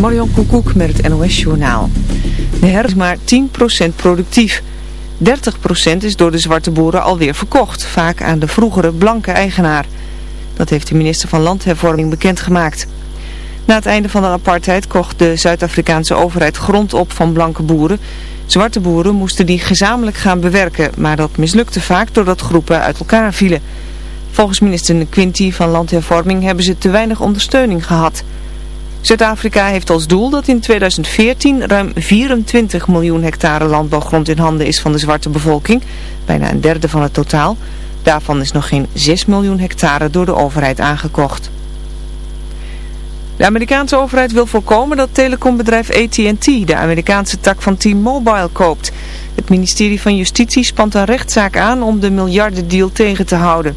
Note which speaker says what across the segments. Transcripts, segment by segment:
Speaker 1: Marion Koekoek met het NOS Journaal. De her is maar 10% productief. 30% is door de zwarte boeren alweer verkocht, vaak aan de vroegere blanke eigenaar. Dat heeft de minister van Landhervorming bekendgemaakt. Na het einde van de apartheid kocht de Zuid-Afrikaanse overheid grond op van blanke boeren. Zwarte boeren moesten die gezamenlijk gaan bewerken, maar dat mislukte vaak doordat groepen uit elkaar vielen. Volgens minister Quinty van Landhervorming hebben ze te weinig ondersteuning gehad. Zuid-Afrika heeft als doel dat in 2014 ruim 24 miljoen hectare landbouwgrond in handen is van de zwarte bevolking, bijna een derde van het totaal. Daarvan is nog geen 6 miljoen hectare door de overheid aangekocht. De Amerikaanse overheid wil voorkomen dat telecombedrijf AT&T de Amerikaanse tak van T-Mobile koopt. Het ministerie van Justitie spant een rechtszaak aan om de miljardendeal tegen te houden.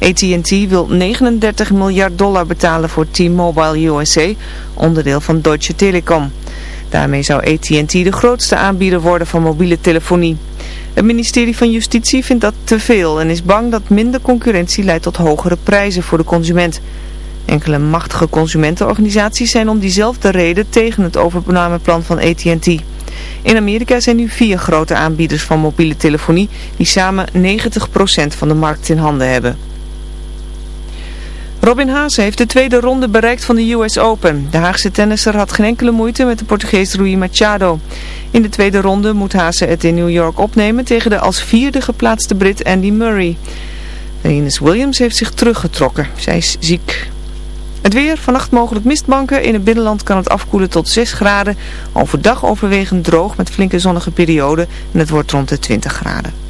Speaker 1: AT&T wil 39 miljard dollar betalen voor T-Mobile USA, onderdeel van Deutsche Telekom. Daarmee zou AT&T de grootste aanbieder worden van mobiele telefonie. Het ministerie van Justitie vindt dat te veel en is bang dat minder concurrentie leidt tot hogere prijzen voor de consument. Enkele machtige consumentenorganisaties zijn om diezelfde reden tegen het overnameplan van AT&T. In Amerika zijn nu vier grote aanbieders van mobiele telefonie die samen 90% van de markt in handen hebben. Robin Haase heeft de tweede ronde bereikt van de US Open. De Haagse tennisser had geen enkele moeite met de Portugees Rui Machado. In de tweede ronde moet Haase het in New York opnemen tegen de als vierde geplaatste Brit Andy Murray. Venus Williams heeft zich teruggetrokken. Zij is ziek. Het weer, vannacht mogelijk mistbanken. In het binnenland kan het afkoelen tot 6 graden. Overdag overwegend droog met flinke zonnige perioden. En het wordt rond de 20 graden.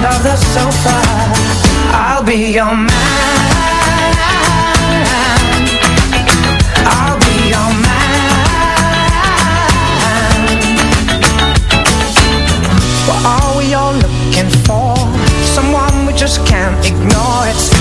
Speaker 2: end of the sofa. I'll be your man. I'll be your man. What are we all looking for? Someone we just can't ignore. It's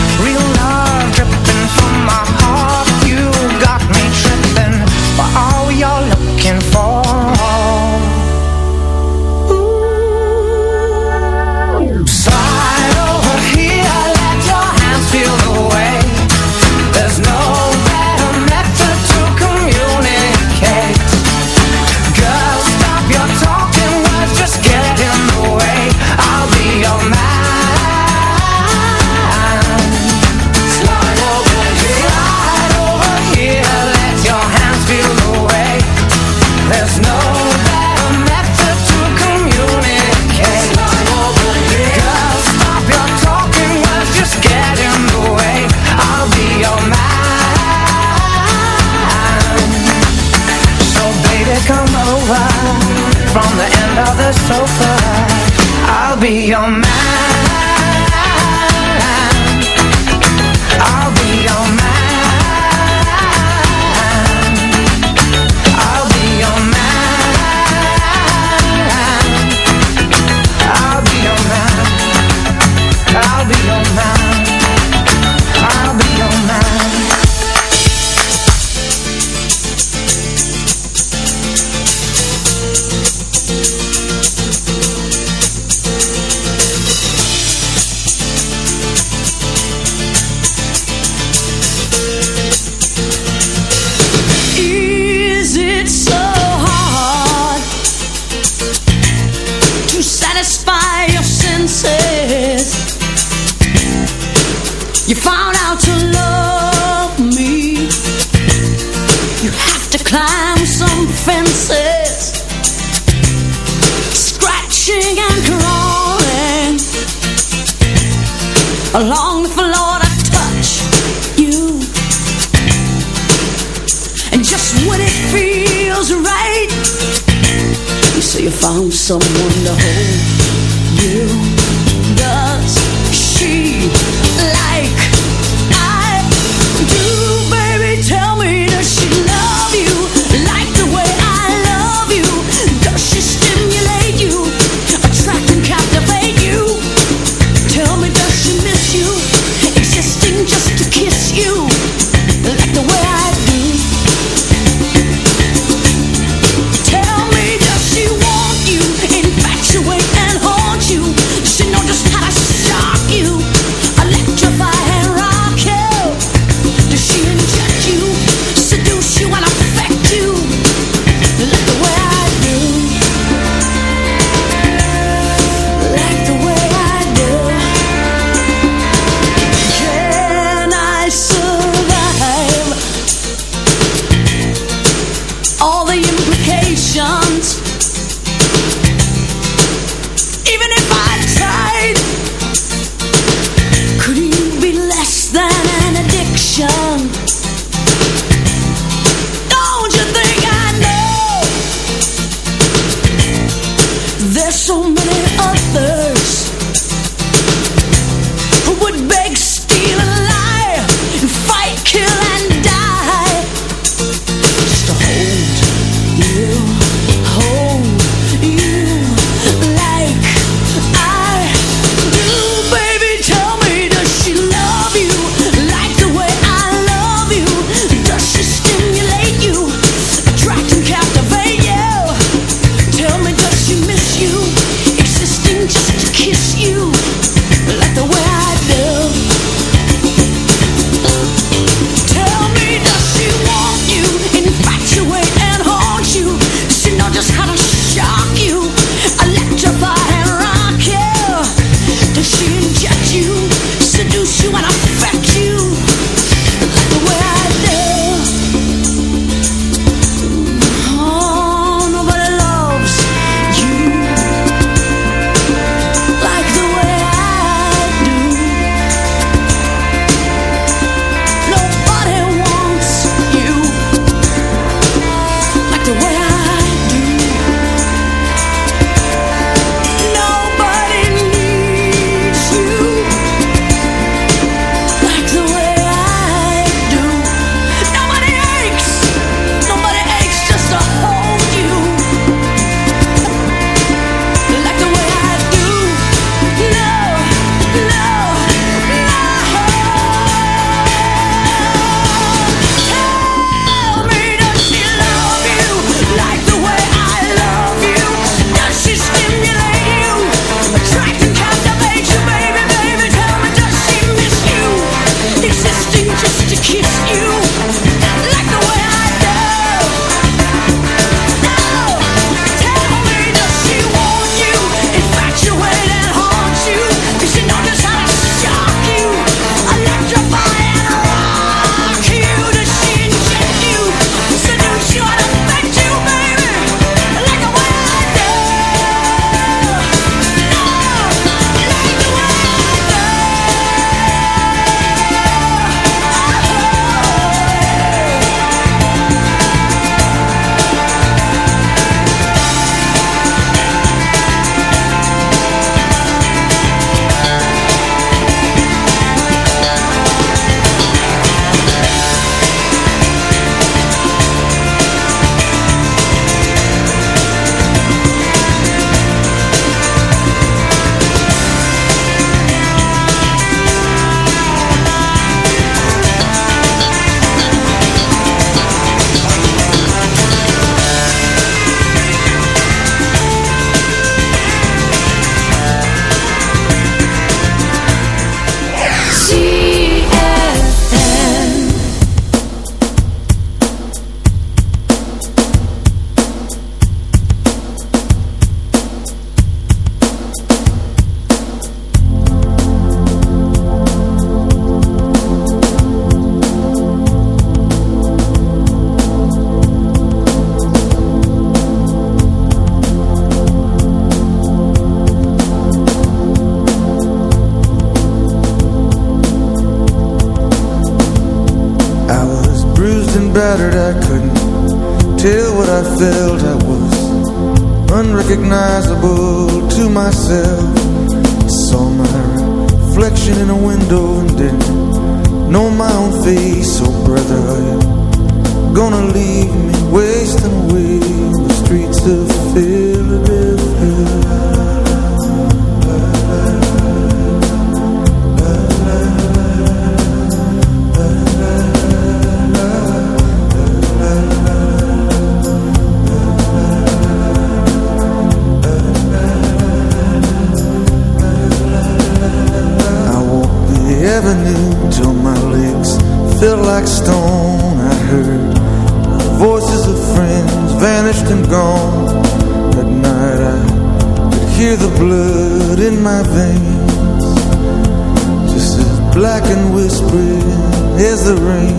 Speaker 3: As the rain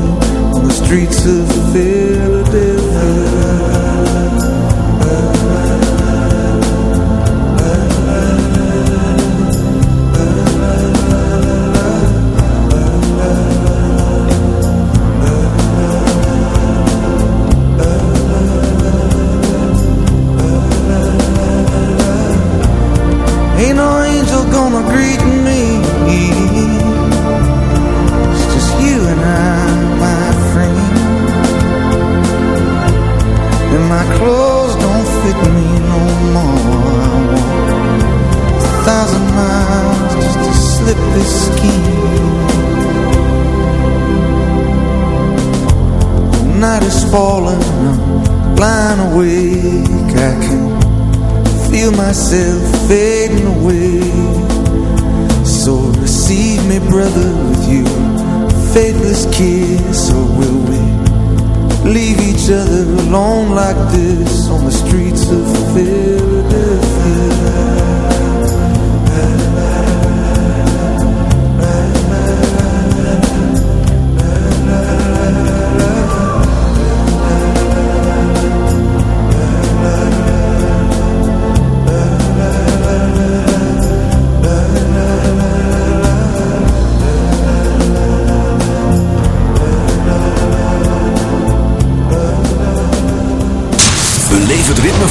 Speaker 3: on the streets of Philadelphia.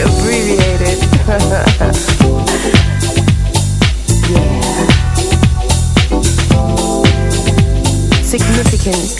Speaker 4: Abbreviated. yeah. Significant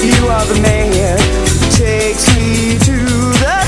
Speaker 4: You are the man who takes me to the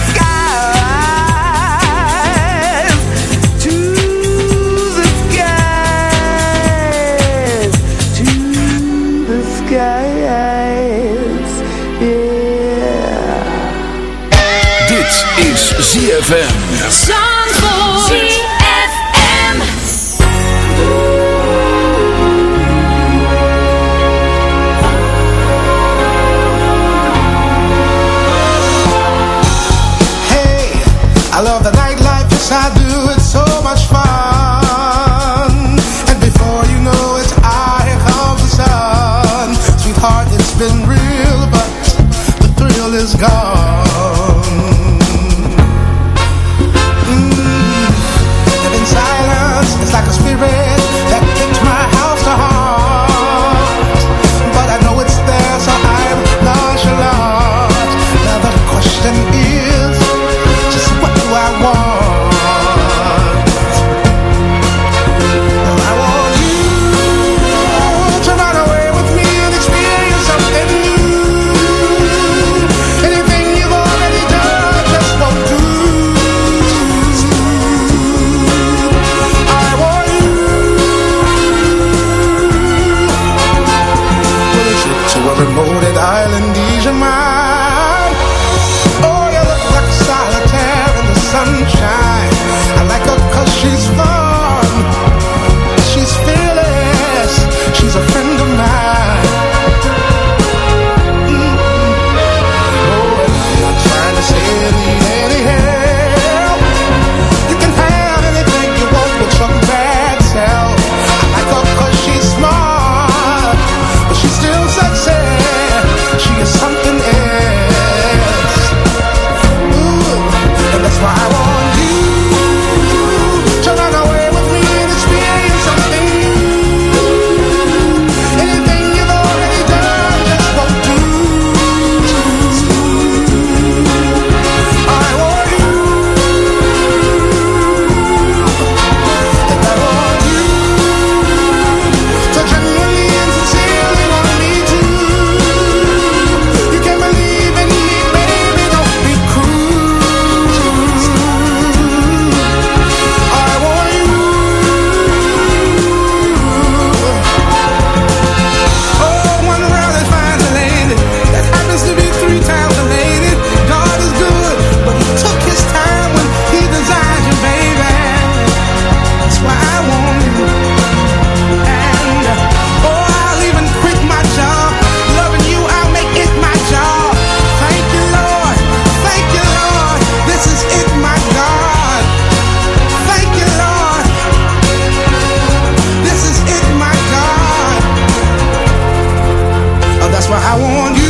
Speaker 5: why I want you.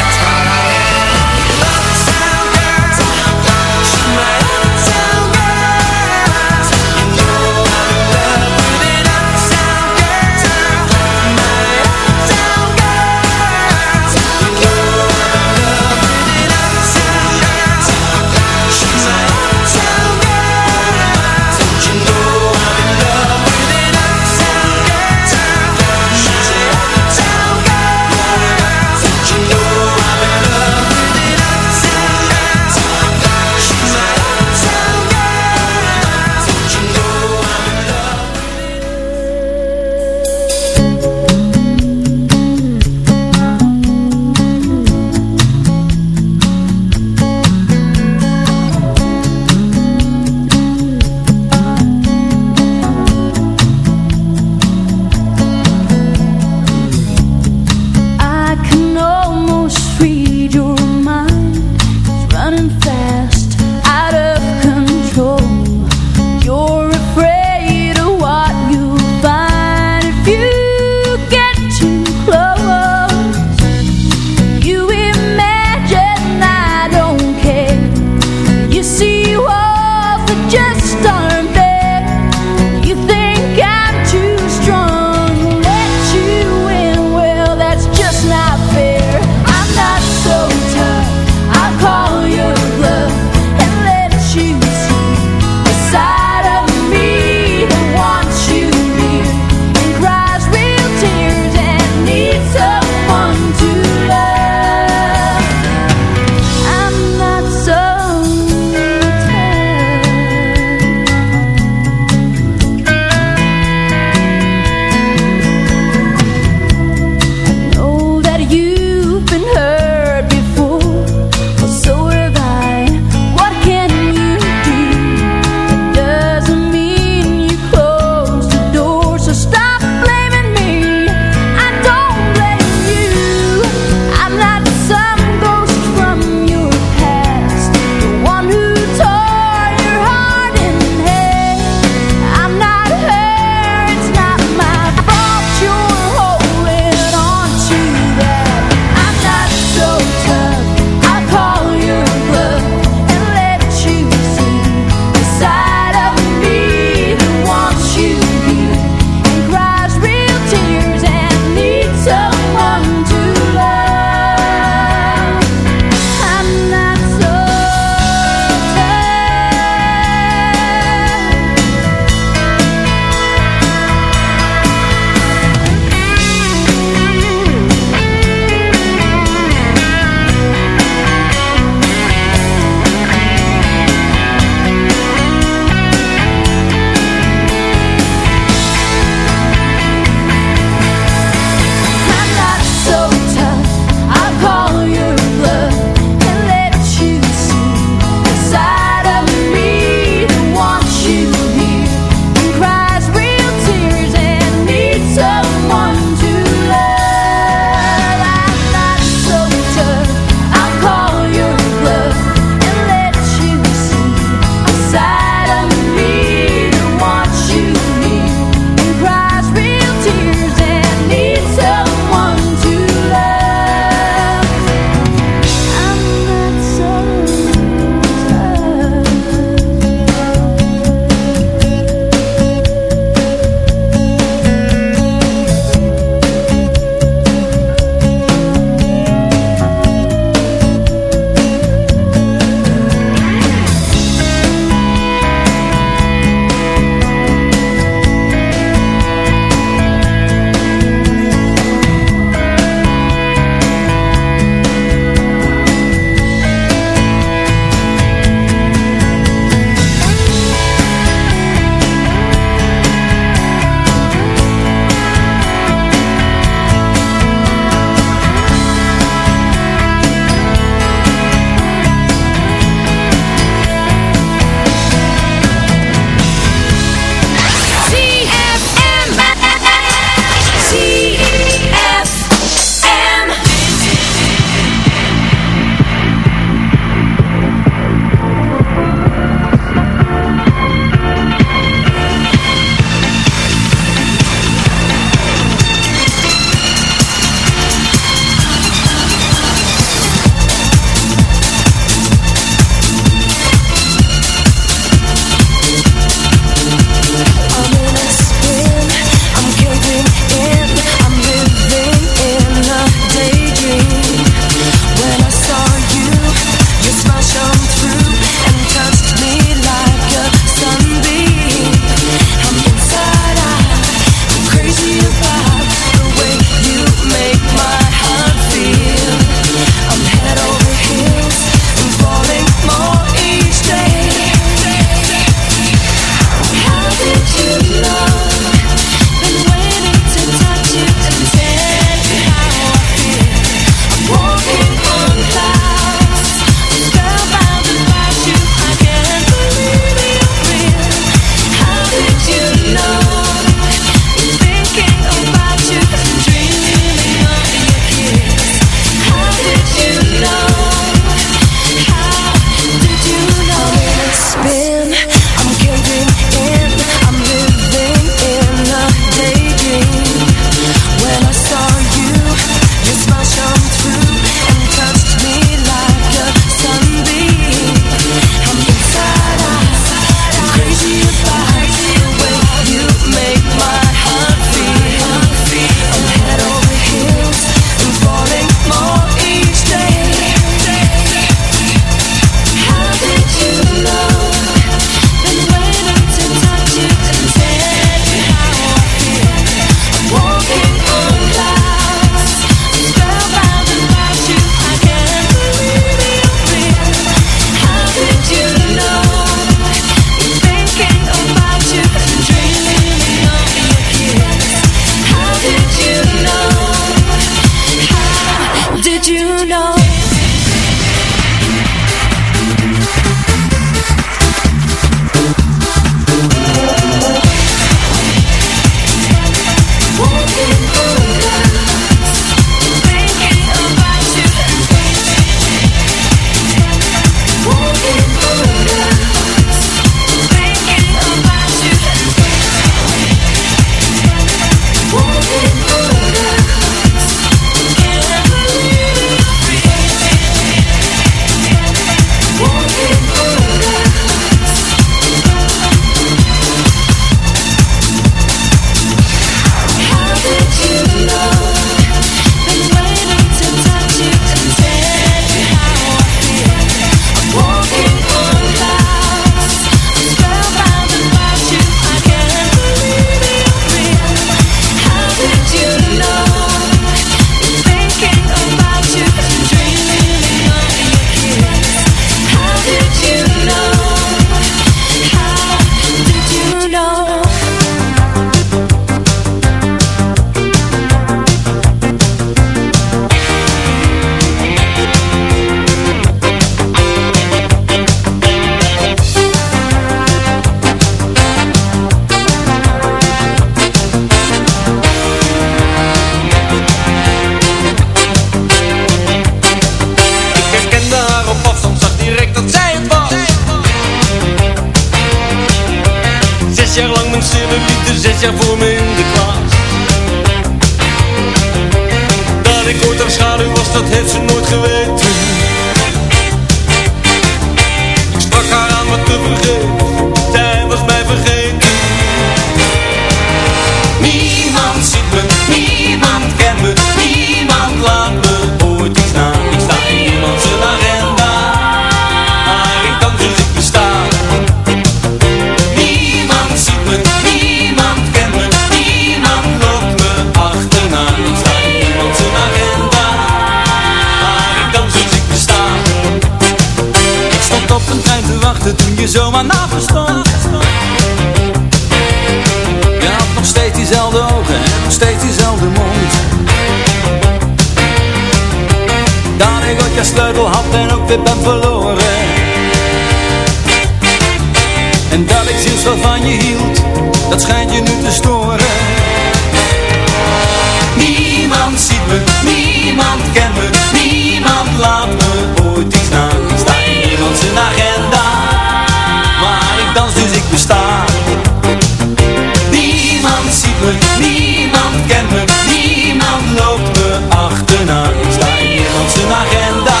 Speaker 6: Niemand kent me, niemand loopt me achterna. Ik sta in niemand zijn agenda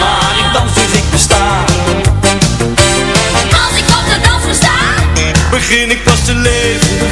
Speaker 6: Maar ik dans dus ik besta.
Speaker 7: Als ik op de dans versta,
Speaker 6: Begin ik pas te leven.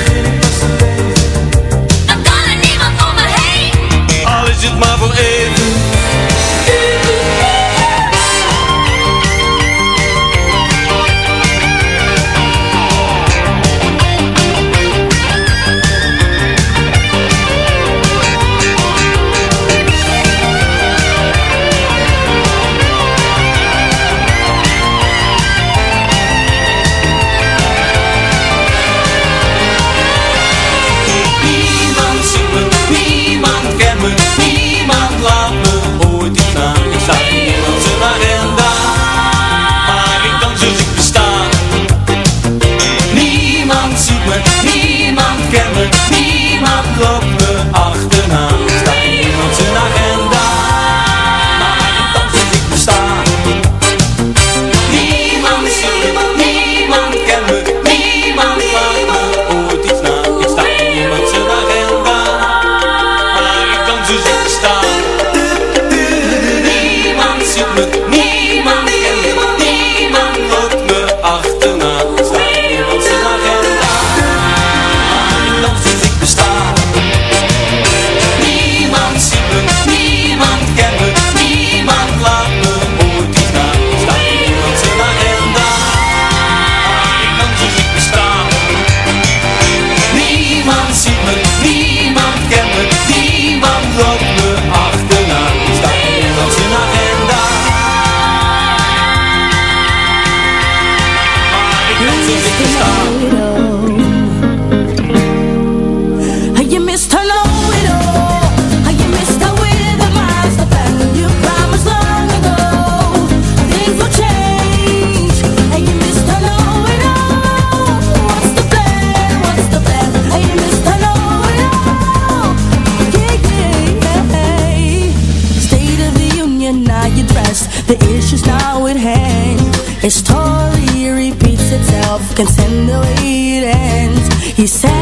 Speaker 2: He said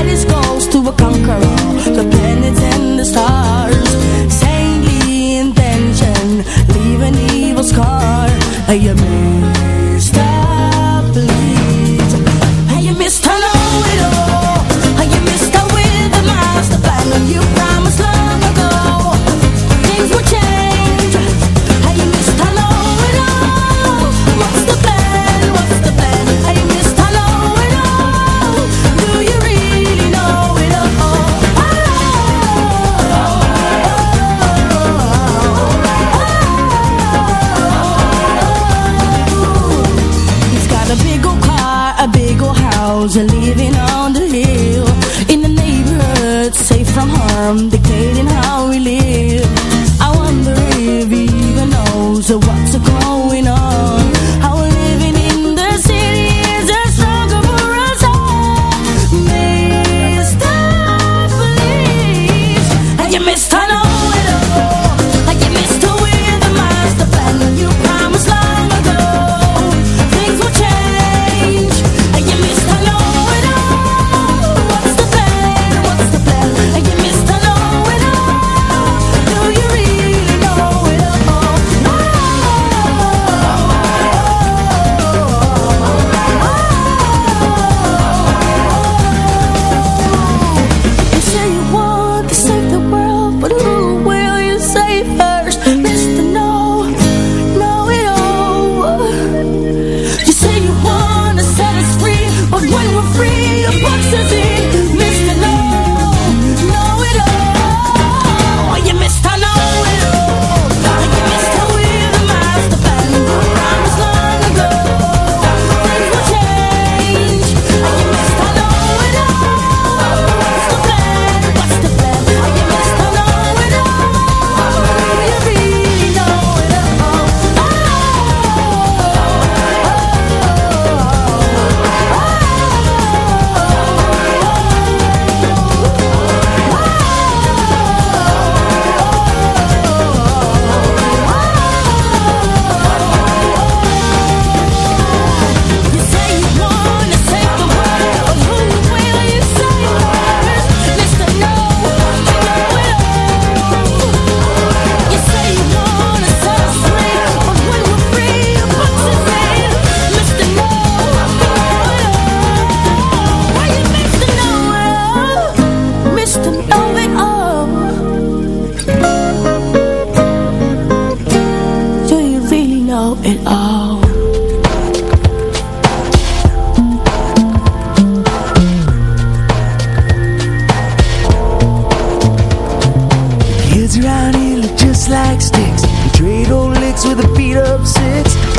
Speaker 2: loves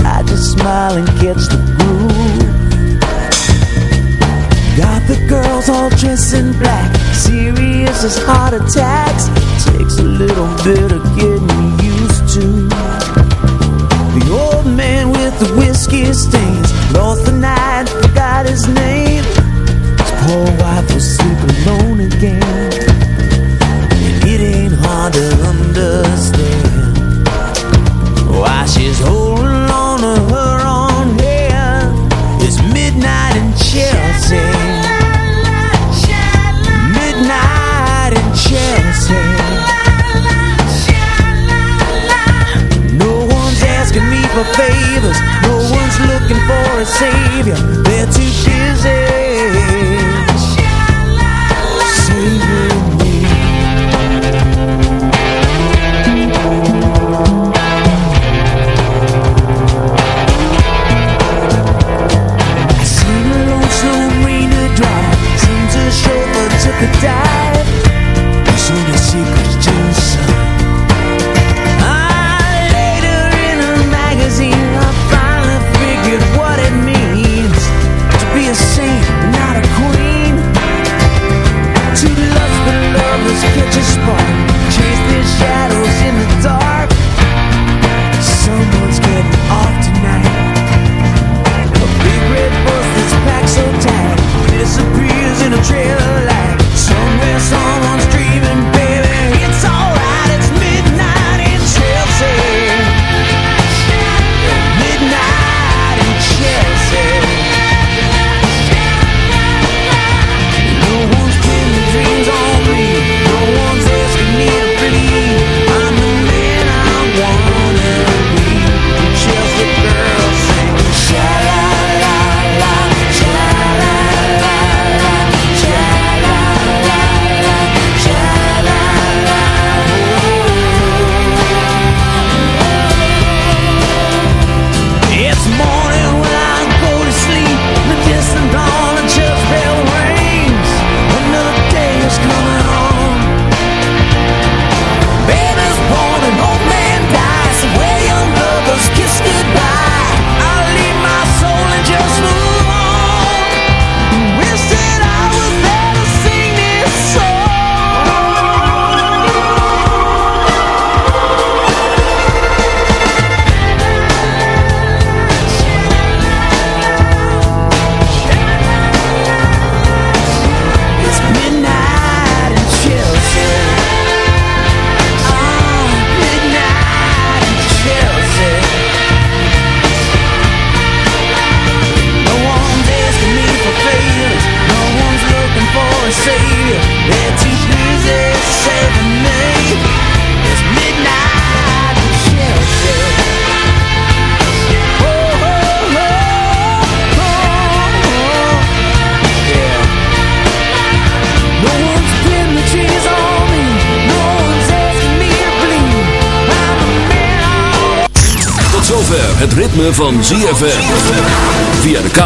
Speaker 2: I
Speaker 5: just smile and catch the groove. Got the girls all dressed in black. Serious as heart attacks. Takes a little bit of getting used to. The old man with the whiskey stains. Lost the night, forgot his name. favors. No one's looking for a savior. They're too busy.